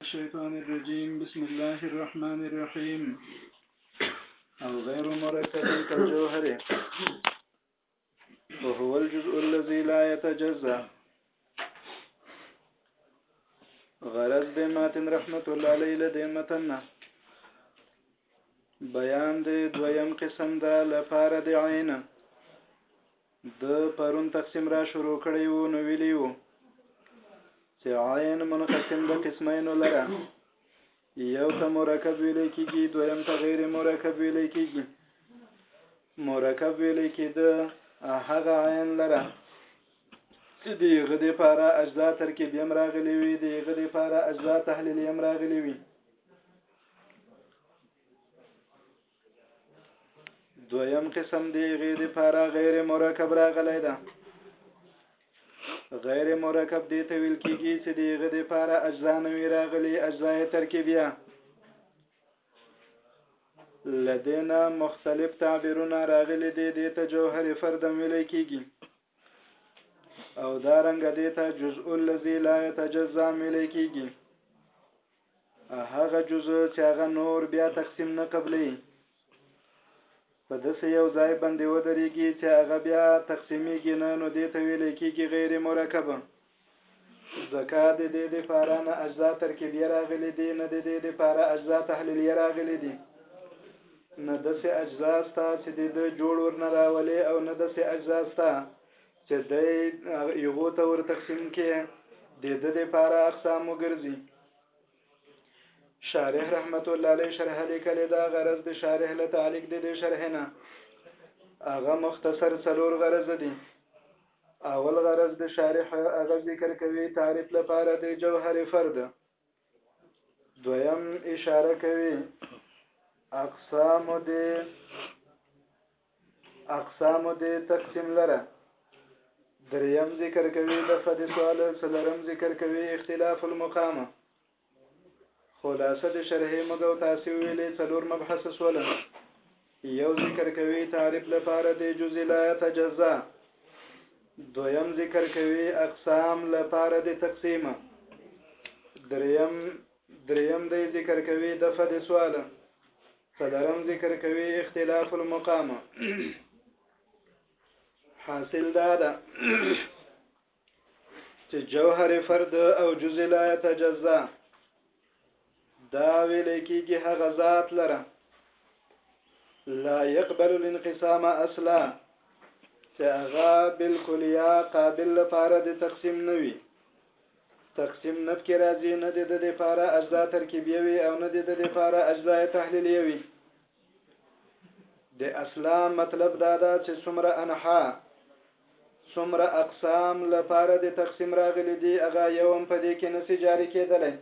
الشيطان الرجيم بسم الله الرحمن الرحيم أو غير مركب كالجوهر وهو الجزء الذي لا يتجزأ غرض د ماتن رحمت الله علیه له دې متن نه بیان د دویم قسم دا لپاره د عین د پرون تقسیم را شروع کړی وو نو ویلی وو چې عین منقسم د قسمینو لره یو ته مرکب ویل کیږي دویم ته غیر مرکب ویل کیږي مرکب ویل کیږي هغه عین لره چې دیغه د پاره اجزا ترکیب یم راغلی وي دیغه د پاره اجزا تحلیل یم راغلی وي دویم قسم دی غي د پاره غیر مرکب راغلی ده غیر مرکب دی ته ویل کیږي چې دی غي د پاره اجزا نه وی راغلي اجزا ترکیبیه لدینا مختلف تعبیرونه راغلي دي د ته جوهر فرد ویل کیږي او دا رنګ دی ته جزء الذي لا يتجزا ویل کیږي هغه جزء چې هغه نور بیا تقسیم نه قبلی په داسې یو ځای باندې ودرېږي چې هغه بیا تقسیمیږي نه نو دې ته ویل کېږي غیر مرکب ځکه د دې لپاره نه اجزا ترکیبیه راغلي دي نه د دې لپاره اجزا تحلیلیه راغلي دي نه داسې اجزا سته چې د ده جوړ ورنه راولې او نه داسې اجزا سته چې دی یغو ته ور تقسیم کې د د دې پاره اقسام وګرځي شارح رحمت الله علیه شرح لیکل دا غرض د شارح له تعلق د دې شرح نه هغه مختصر څلور غرض دي اول غرض د شارح هغه ذکر کوي تعریف لپاره د جوهر فرد دویم اشاره کوي اقسام دې اقسام دې تقسیم لره دریم ذکر کوي د فد سوال سلرم ذکر کوي اختلاف المقامه خلاصه د شرح مګو تاسو ویلې څلور مبحث سوال یو ذکر کوي تعریف لپاره د جزء لا يتجزا دویم ذکر کوي اقسام لپاره د تقسیم دریم دریم دی ذکر کوي د فد سوال څلورم ذکر کوي اختلاف المقام حاصل دا ده چې جوهر فرد او جزء لا يتجزا دا ویل کېږي هغه ذات لره لا يقبل الانقسام اصلا چې هغه بالکلیا قابل لپاره د تقسیم نه وي تقسیم نه پکې راځي نه د د لپاره اجزا ترکیبیه وي او نه د د لپاره اجزا تحلیلیه وي د اسلام مطلب دا ده چې څومره انحا څومره اقسام لپاره د تقسیم راغلي دي هغه یو هم په دې کې نسی جاری کېدلی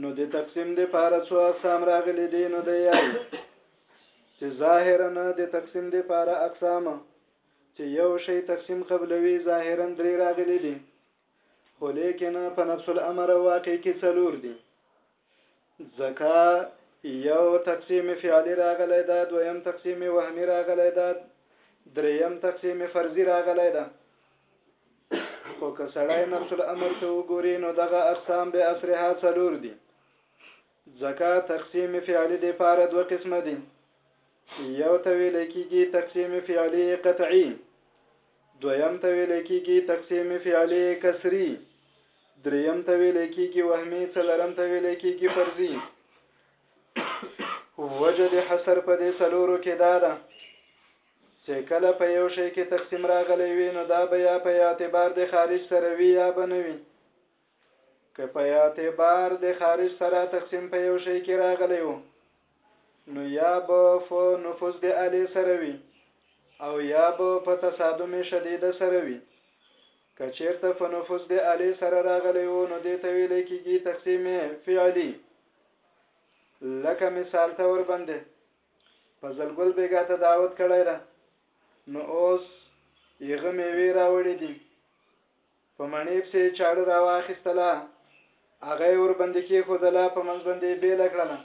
نو د تقسیم د پاره څو اقسام راغلي دي نو د یو چې ظاهرا د تقسیم د پاره اقسام چې یو شی تقسیم قبلوي ظاهرا درې راغلي دي خو لیکن په نفس الامر واقع کې څلور دي ځکه یو تقسیم فعلی راغلی دا دویم تقسیم وهمی راغلی دا دریم تقسیم فرضی راغلی دا خو که سړی نفس الامر ته وګوري نو دغه اقسام به اصلها څلور دي ځکه تقسیم فعلی د پاره دوه قسمه دي یو ته ویل کیږي تقسیم فعلی قطعی دویم ته ویل کیږي تقسیم فعلی کسری دریم ته ویل کیږي وهمي څلرم ته ویل کیږي فرضي وجه د حصر په دې څلورو کې دا ده چې کله په یو شی کې تقسیم راغلی وي نو دا بیا په اعتبار د خارج سره وي یا به نه وي که په اعتبار د خارج سره تقسیم په یو شی کې راغلی وو نو یا به په نفوذ د الی سره وي او یا به په تصادم شدید سره وي کچیرته په نفوذ د الی سره راغلی وو نو دې ته ویل کېږي تقسیم فعلی لکه مثال ته ور باندې په زلګل بیګا ته دعوت کړی ده نو اوس یغه میوي راوړي دي په مڼې پسې چاړه را واخیستله، هغه یې ورباندې کېښودله، په منځ باندې یې بېله کړله،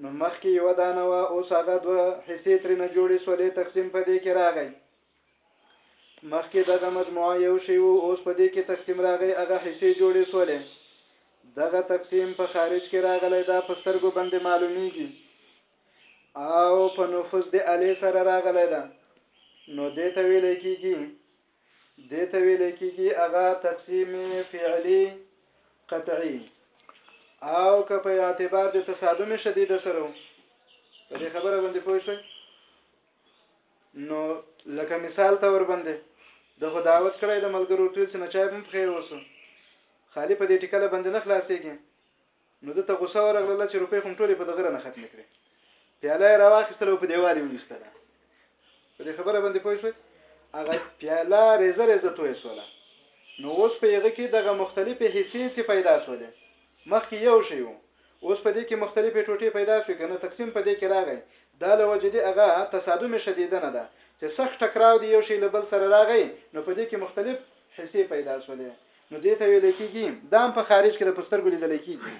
نو مخکې یوه دانه وه، اوس هغه دوه حصې ترېنه جوړې سولې، تقسیم په دې کې راغی. مخکې دغه مجموعه یو شی وو، اوس په دې کې تقسیم راغی، هغه حصې جوړې سولې. دغه تقسیم په خارج کې راغلی، دا په سترګو باندې معلومېږي او په نفوذ د الې سره راغلی ده، نو دې ته ویلی کېږي دې ته ویل کېږي هغه تقسیم فعلی قطعی او که په اعتبار د تصادم شدید سره په دې خبره باندې پوه شئ نو لکه مثال ته ور باندې د خو دعوت کړی د ملګرو ټول چې نچای هم پخې اوسو خالی په دې ټکله باندې نه خلاصېږي نو ده ته غوسه ورغله چې روپۍ خو ټولې په دغره نه ختمې کړې پیاله یې راواخیستله او په دیوال یې ویستله په دې خبره باندې پوه شوئ هغه پیاله ریزه ریزه توی سوله نو اوس په یغه کې دغه مختلفې حصې چې پیدا سولې مخکې یو شی وو اوس په دې کې مختلفې ټوټې پیدا شوې کنه تقسیم په دې کې راغی دا له وجې دی هغه تصادم شدیده نه ده چې سخت ټکراو دی یو شی له بل سره راغی نو په دې کې مختلف حصې پیدا سولې نو دې ته ویل کېږي دا هم په خارج کې د پسترګو لیدل کېږي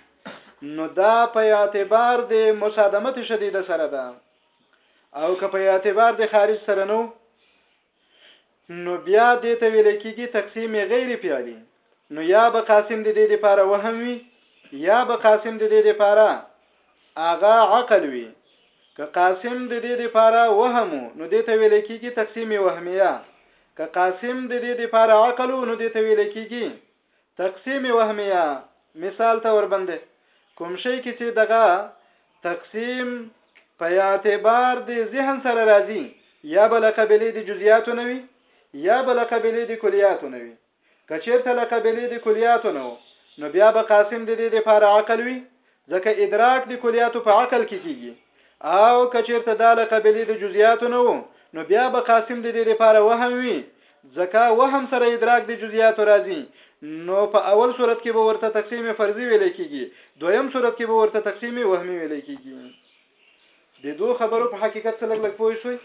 نو دا په اعتبار د مصادمت شدیده سره ده او که په اعتبار د خارج سره نو نو بیا دې ته ویل کېږي تقسیم غیر فعلی نو یا به قاسم د دې لپاره وهم وي یا به قاسم د دې لپاره هغه عقل وي. که قاسم د دې دپاره وهم و نو دې ته ویل کیږي تقسیم وهمیه. که قاسم د دې دپاره عقل و نو دې ته ویل کیږي تقسیم وهمیه. مثال ته وربندې کوم شی کې چې دغه تقسیم په اعتبار د ذهن سره راځي یا به له قبیلې د جزئیاتو نه وي یا به له قبیلې د کلیاتو نه وي. که چېرته له قبيلې د کلياتو نه و، نو بيا به قاسم د دې دپاره عقل وي، ځکه ادراک د کلياتو په عقل کې کېږي، او که چېرته دا له قبيلې د جزياتو نه و، نو بيا به قاسم د دې دپاره وهم وي، ځکه وهم سره ادراک د جزياتو راځي، نو په اول صورت کې به ورته تقسيم فرضي ويلې کېږي، دويم صورت کې به ورته تقسيم وهمي ويلې کېږي. د دوو خبرو په حقيقت څه لږ لږ پوه شوئ؟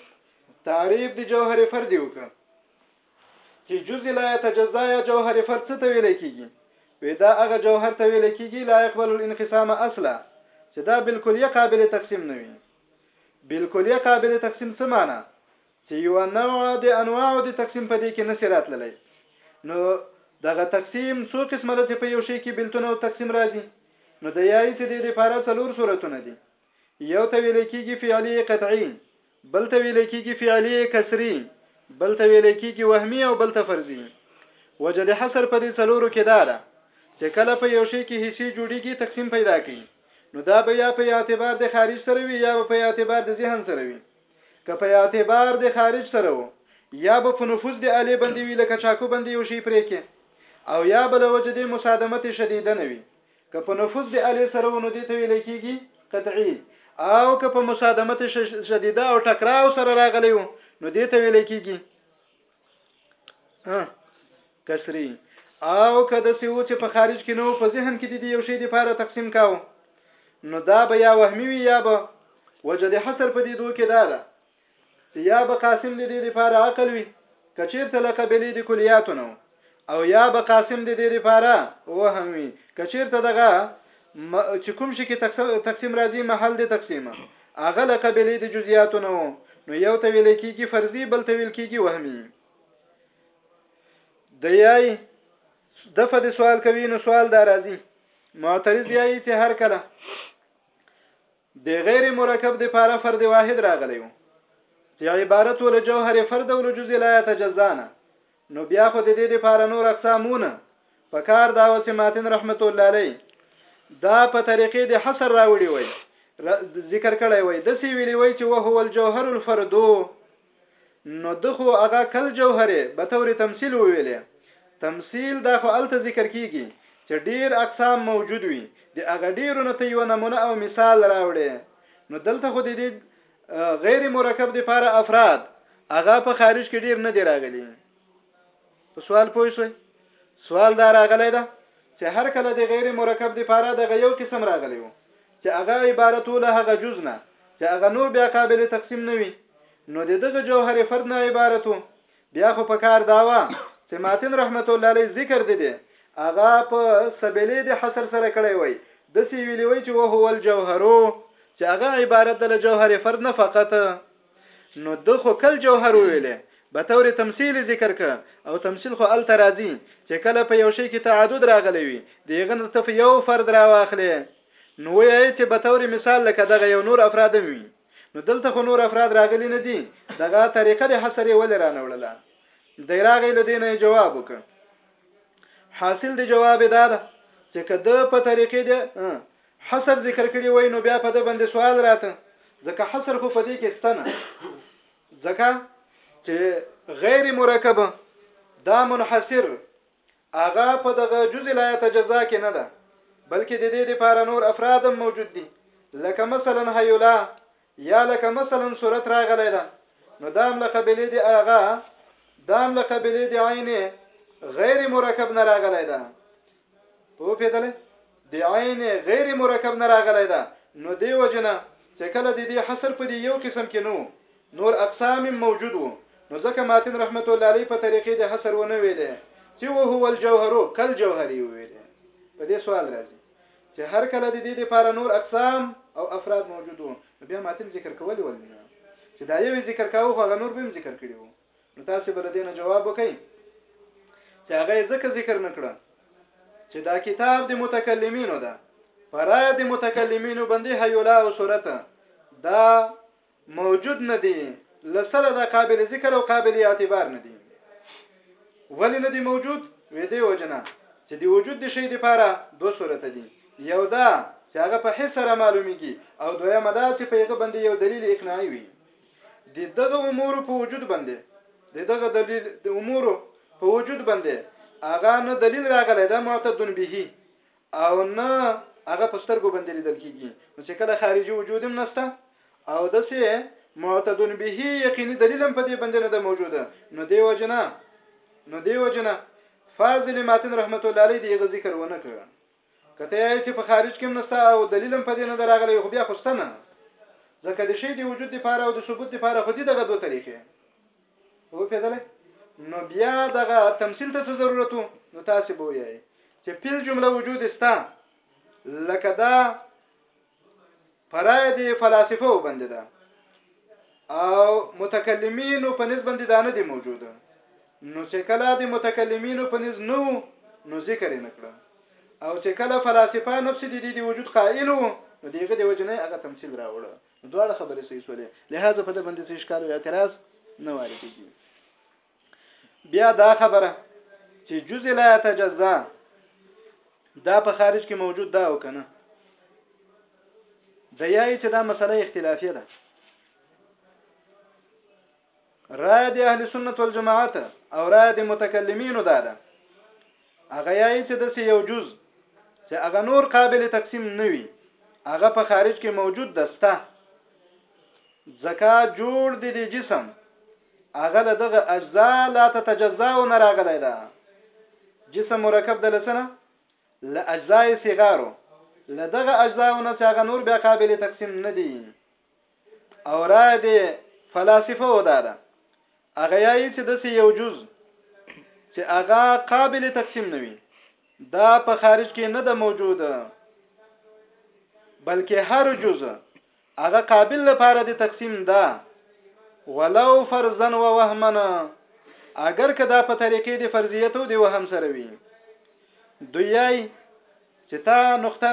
تعريف د جوهر فرد يې وکړ. چې جز لا يتجزا یا جوهر فرد څه ته ویل کېږي وې دا هغه جوهر ته ویل کېږي لا يقبل الانقسام اصلا چې دا بالکلیه قابل تقسیم نه وي بالکلیه قابل تقسیم څه معنی چې یو نوع د انواع د تقسیم په دې کې نسی راتللی نو دغه تقسیم څو قسمه ده چې په یو شی کې بلتون او تقسیم راځي نو د یایس د لپاره څلور صورتونه دي یو ته ویل کیږي فعلی قطعی، بل ته ویل کیږي فعلی کسری، بل ته ویل کیږي وهمی او بل ته فرضی. وجه د حصر په دې څلورو کې دا ده چې کله په یو شی کې حصې جوړیږي تقسیم پیدا کوي نو دا به یا په اعتبار د خارج سره وي یا به په اعتبار د ذهن سره وي. که په اعتبار د خارج سره وو یا به په نفوذ د الې بندي وي لکه چاکو بندي یو شی پرې کې او یا به له وجه د مصادمت شدیده نه وي که په نفوذ د الې سره ونو دې ته ویل کېږي قطعي او که په مصادمت شدیده او ټکراو سره راغلی وو نو دې ته ویل کېږي کسری او که د سیو چې په خارج کې نو په ذهن کې د یو شی د پاره تقسیم کاو نو دا به یا وهمي وي یا به وجه د حصر په دې دوه کې دا ده چې یا به قاسم د دې لپاره عقل وي که چیرته له قبلې د کلیاتو نه او یا به قاسم د دې لپاره وهم وي که چیرته دغه چې کوم شي کې تقسیم راځي محل د تقسیمه هغه له قبلې د جزئیاتو نه نو یو ته ویل کېږي فرضي بل ته ویل کېږي وهمي د یای دفه د سوال کوي نو سوال دا راځي معترض یای چې هر کله د غیر مرکب د پاره فرد واحد راغلی وو چې عبارت ول جوهر فرد او جزء لا يتجزانه نو بیا خو د دې د پاره نور اقسامونه په کار دا وسه ماتن رحمت الله علی دا په طریقې د حصر راوړي وای ذکر کړی وای د سی ویلی وای چې وهو الجوهر الفردو نو ده خو هغه کل جوهرې بطور تمثیل وویلې تمثیل دا خو هلته ذکر کیږي چې ډیر اقسام موجود وي د هغه ډیرو نه ته یوه نمونه او مثال راوړې نو دلته خو د دې غیر مرکب د پاره افراد هغه په خارج کې ډیر نه دی راغلی په سوال پوه شوئ؟ سوال دا راغلی ده چې هر کله د غیر مرکب د پاره دغه یو قسم راغلی وو چې هغه عبارت وو له هغه جز نه چې هغه نور بیا قابل تقسیم نه وي نو د دغه جوهر فرد نه عبارت وو بیا خو په کار دا وه چې ماتن رحمت الله علیه ذکر دي دي هغه په سبیلې د حصر سره کړی وای د سی ویلی وای چې وهو الجوهرو چې هغه عبارت د جوهر فرد نه فقط نو ده خو کل جوهر وویلې بطور تمثیل ذکر که او تمثیل خو هلته راځي چې کله په یو شی کې تعدد راغلی وي د هغه نه ته په یو فرد راواخلې نو وایې چې بطور مثال لکه دغه یو نور افراد هم وي نو دلته خو نور افراد راغلي نه دي دغه طریقه د حصر یې ولې رانه وړله دی راغی له دې نه جواب وکړ حاصل د جواب دا ده چې که ده په طریقې د حصر ذکر کړي وای نو بیا په د باندې سوال راته ځکه حصر خو په دې کې ستنه ځکه چې غیر مرکب دا منحصر هغه په دغه جزء لا تجزا کې نه ده بلکې د دې لپاره نور افراد هم موجود دي لکه مثلا هیولا یا لکه مثلا صورت راغلی ده نو دام له قبلې دی اغا دام له قبلې دی عین غیر مرکب نه راغلی ده پوفیدله د عین غیر مرکب نه راغلی ده نو دی وجنه چې کله د دې حصر په دې یو قسم کې نو نور اقسام موجود وو نو ځکه ماتن رحمت الله علیه په طریقې د حصر ونه ویلې چې وو هو الجوهر کل جوهری ویلې په دې سوال راځي چې هر کله د دې لپاره نور اقسام او افراد موجود وو بیا ماتن ذکر کول ولنه چې دا یو ذکر کاوه هغه نور به ذکر کړي وو نو تاسو به لدې نه جواب وکئ چې هغه ځکه ذکر نکړه چې دا کتاب د متکلمینو ده پرای د متکلمینو باندې هیولا او صورت دا موجود نه دي لسره دا قابل ذکر او قابل اعتبار نه دي ولی نه دي موجود وې دی وجنه چې دی وجود د شی لپاره دوه صورت دي یو دا چې هغه په حسره معلومیږي او دویمه دا چې په هغه باندې یو دلیل اقناعي وي د دغه امورو په وجود باندې د دغه دلیل د امورو په وجود باندې هغه نه دلیل راغلی دا معتدون به او نه هغه په سترګو باندې لیدل کیږي نو چې کله خارجي وجود هم نشته او د سه معتدون به یقیني دلیل هم په دې باندې نه ده موجوده نو دی وجنه نو دی وجنه فاضل ماتن رحمت الله علیه دغه ذکر ونه کړ که ته یې چې په خارج کې هم نسته او دلیل هم په دې نه ده راغلی خو بیا خو سته نه ځکه د شی د وجود لپاره او د ثبوت لپاره خو دي دغه دوه طریقې وپېدلې نو بیا دغه تمثيل ته څه ضرورت نو تاسو به وایي چې فل جمله وجود ستا لکه دا په رای د فلاسفه وبندې ده او متکلمینو په نسبت باندې دا نه دی موجوده نو چې کله د متکلمینو په نس نو نو ذکر نه کړه او چې کله فلسفه نفس د دې د وجود قائل وو نو دغه د وجنه هغه تمثيل راوړه نو دواړه خبرې صحیح سولې لهدا په دې باندې څه اشکال او اعتراض نه وارد کیږي بیا دا خبره چې جز لا يتجزا دا په خارج کې موجود دا او کنه د یای چې دا مسله اختلافیه ده رای د اهل سنت والجماعت او رای د متکلمینو دا ده هغه یای چې د یو جز چې هغه نور قابل تقسیم نه وي هغه په خارج کې موجود دسته زکا جوړ دي د جسم هغه له دغه اجزا لا تتجزا نه راغلی ده جسم مرکب د لسنه له اجزاء صغارو له دغه اجزاء نه چې هغه نور بیا قابل تقسیم نه دي او را دي فلاسفه ودا ده هغه یایي چې د یو جز چې هغه قابل تقسیم نه وي دا په خارج کې نه ده موجوده بلکې هر جز هغه قابل لپاره د تقسیم ده ولو فرضا و وهمنا اگر که دا په طریقې د فرضیت او د وهم سره وي دویای چې تا نقطه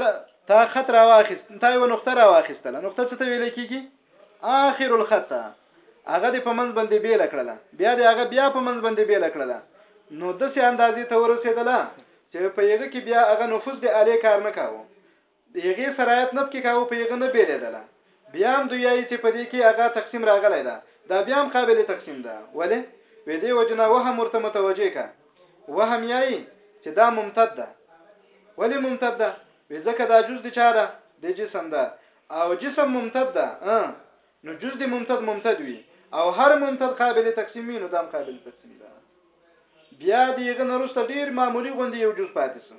تا خط را واخیست تا یو نقطه را واخیستله نقطه څه ته ویل کیږي آخر الخط هغه د پمنځ باندې بیل کړله بیا د هغه بیا پمنځ باندې بیل کړله نو د سه اندازې ته ورسېدله چې په یغه کې بیا هغه نفوذ د الی کار نه کاوه د هغې سرايت نه پکې کاوه په هغه نه بيليدله بيا هم دوي ايي چه په دې کښې هغه تقسيم راغلی ده دا بيا هم قابل تقسيم ده ولې وې دې وجه نه وهم ورته متوجه که وهم يايي چه دا ممتد ده ولې ممتد ده وې ځکه دا جز د چا ده د جسم ده او جسم ممتد ده اه نو جز د ممتد ممتد وي او هر ممتد قابل تقسیم وي نو دام قابل تقسیم ده بیا د یغه نرسته ډیر معمولی غوندې یو جز پاتې سو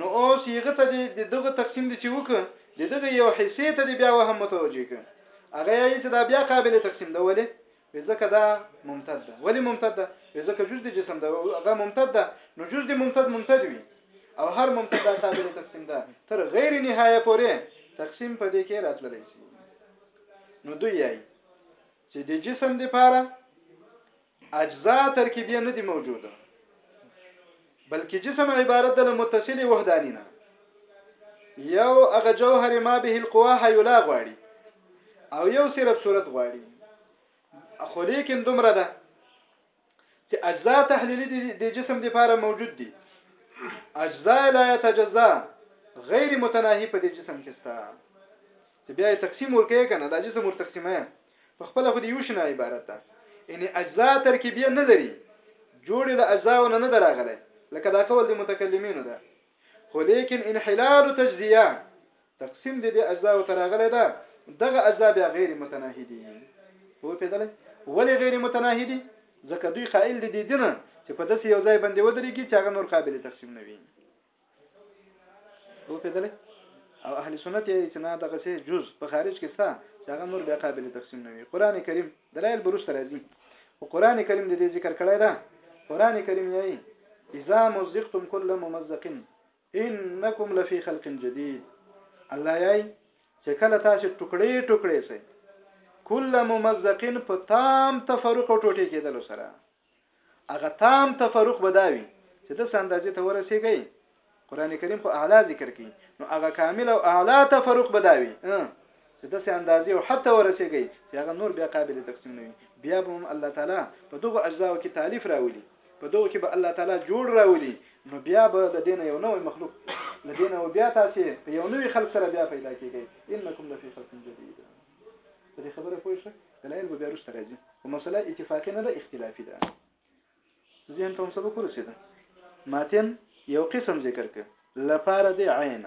نو اوس یغه ته د دغه تقسیم د چې وک د دغه یو حصے ته د بیا وهم متوجه ک هغه یې چې دا بیا قابل تقسیم ده ولې ځکه دا ممتد ده ولې ممتد ده ځکه جز د جسم ده هغه ممتد ده نو جز د ممتد ممتد وي او هر ممتد دا قابل تقسیم ده تر غیر نهایه پورې تقسیم په دې کې راتللی شي نو دوی یې چې د جسم لپاره اجزاء ترکیبیه نه دي موجود بلکې جسم عبارت ده له متصل وحدانی نه یو هغه جوهر ما به القوا حیولا غواړي او یو صرف صورت غواړي خو لیکن دومره ده چې اجزاء تحلیلی د جسم د لپاره موجود دي اجزاء لا يتجزا غیر متناهی په دې جسم کې ستا چې بیا تقسیم ورکې کنه دا جسم ور تقسیمه په خپل خو د یو شنه عبارت ده یعنی اجزا ترکیبیه نه لري جوړې له اجزاو نه نه دراغله لکه دا قول د متکلمینو ده خو لیکن انحلال تجزیه تقسیم د دې اجزا او تراغله ده دغه اجزا بیا غیر متناهی دي وو پیدل ولې غیر متناهی دي ځکه دوی قائل دي دي نه چې په داسې یو ځای باندې ودرېږي چې هغه نور قابل تقسیم نه وي او په دله او اهل سنت یې چې نه دغه سي جز په خارج کې ستا چې هغه نور بیا قابل تقسیم نه وي قران کریم دلایل بروس راځي او قران کریم د دې ذکر کړی دا قران کریم یې اذا مزقتم كل ممزق انکم لفی خلق جدید الله یې چې کله تاسو ټوکړې ټوکړې سي کله ممزقین په تام تفرق او ټوټې کېدل سره هغه تام تفرق به دا وي چې د څه اندازې ته ورسېږي قران کریم خو اعلی ذکر کوي نو هغه کامل او اعلی تفرق به دا وي چې د څه اندازې او حتی ورسېږي چې هغه نور بیا قابل تقسیم نه وي بیا به هم الله تعالی په دغه اجزاو کې تالیف راولي په دغه کې به الله تعالی جوړ راولي نو بیا به لدین یو نوې مخلوق لدین او بیا تاسو یو نوې خلق سره بیا پیدا کیږي انکم لفی خلق جدید په دې خبره پوه شئ دلایل به بیا وروسته راځي خو مسله اتفاقي نه ده اختلافي ده ذهن ته هم سبق ورسېده ماتن یو قسم ذکر ک لپاره دی عین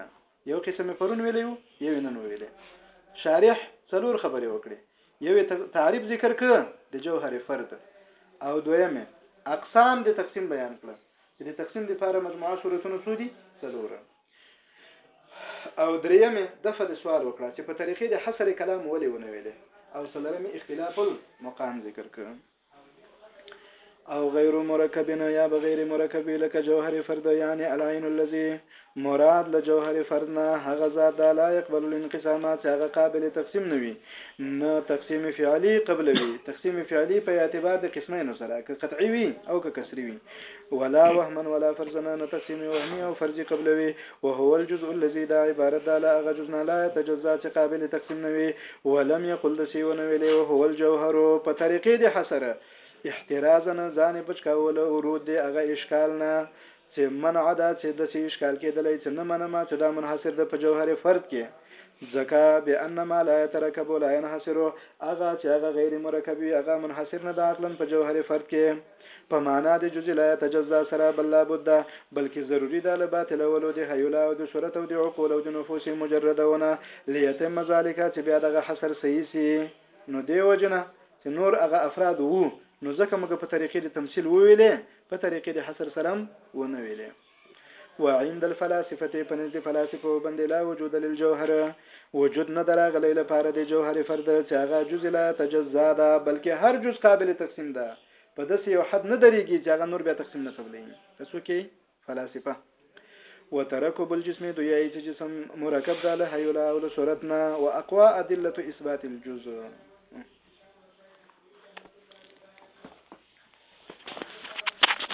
یو قسم پرون ویلی وو یو نن ویلی شارح څلور خبرې وکړي یو تعریف ذکر ک د جوهر فرد او دویمه اقسام د تقسیم بیان کړه چې د تقسیم لپاره مجموعه صورتونو څو دي څلور او درېمه دفعه د سوال وکړه چې په طریقې د حصر کلام ولې ونه ویلې او څلورمه اختلاف المقام ذکر کړ او غیر مرکب نه یا بغیر مرکب لکه جوهر فرد یعنی العین الذی مراد له جوهر فرد نه هغه ذات د لا يقبل الانقسامات چې هغه قابل تقسیم نه وي نه تقسیم فعلی قبلوي تقسیم فعلی په اعتبار د قسمینو سره که قطعي وي او که کسری وي ولا وهما ولا فرزنا نتسمي وهمي او فرضي قبلوي وهو الجزء الذي دا عبارت دا لا اغا جزنا لا يتجزا چې قابل تقسیم نوي ولم يقل دسي ونويلي وهو الجوهر په طریقې دي حسر احترازا ځان بچکاول ورود دي اغا اشکال نه چې منع دا چې دسي اشکال کېدلای چې نه منه ما چې دا منحصر ده په جوهر فرد کې ځکه بان ما لا يترکب ولا ينحصر اغا چې اغا غیر مرکب وي اغا منحصر نه ده عقلا په جوهر فرد کې په معنا د جزي لا يتجزا سره بل لا بد ده، بلکې ضروري ده له باطلولو د هيولا او د صورت او د عقول او د نفوس مجردونه ليتم ذلک چې بيا دغه حصر صحيح شي، نو دې وجې نه چې نور هغه افراد وو نو ځکه موږ په طريقې د تمثيل وويلې په طريقې د حصر سره هم ونه ويلې. وعند الفلاسفه په نزد فلاسفه باندې لا وجود للجوهر وجود نه دراغلی لپاره د جوهر فرد چې هغه جز لا تجزا ده بلکې هر جز قابل تقسیم ده په داسې یو حد نه درېږي چې هغه نور بیا تقسیم نه قبلي تاسو کې فلاسفه وترکب الجسم دوی چې جسم مرکب ده له هیولا او له صورت نه او اقوا ادله اثبات الجزء